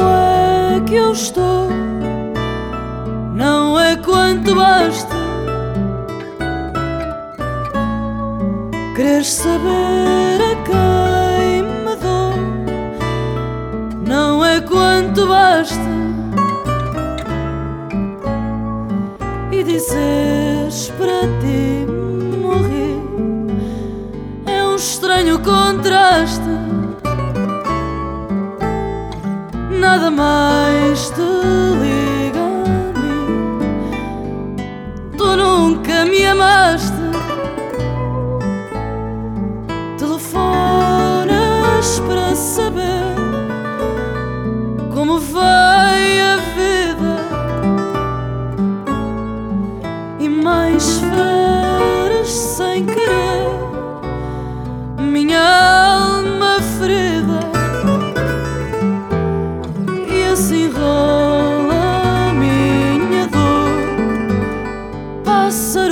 é que eu estou, não é quanto basta. Queres saber a quem me dou, não é quanto basta. E dizes para ti morrer é um estranho contraste. Nada mais te liga a mim. Tu nunca me amaste. Telefonas para saber como vai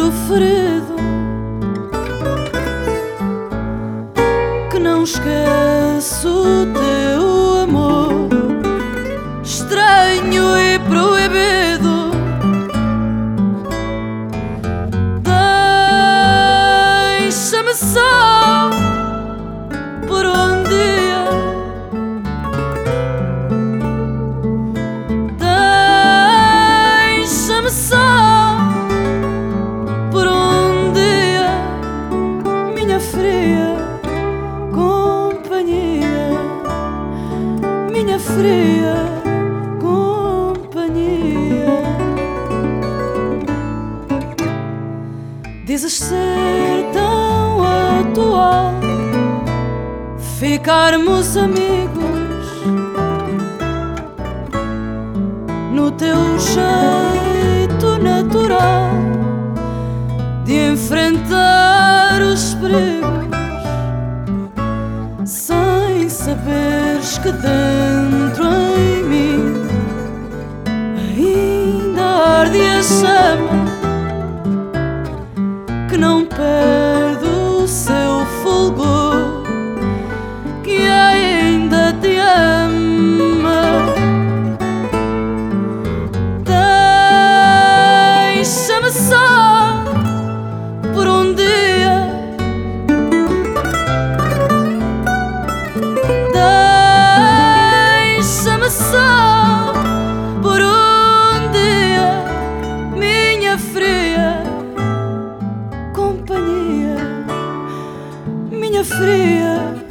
pássaro ferido que não esqueço fria companhia, minha fria companhia. Dizes ser tão atual, ficarmos amigos. no teu jeito natural de enfrentar os perigos, saberes que dentro em mim ainda arde a chama fria.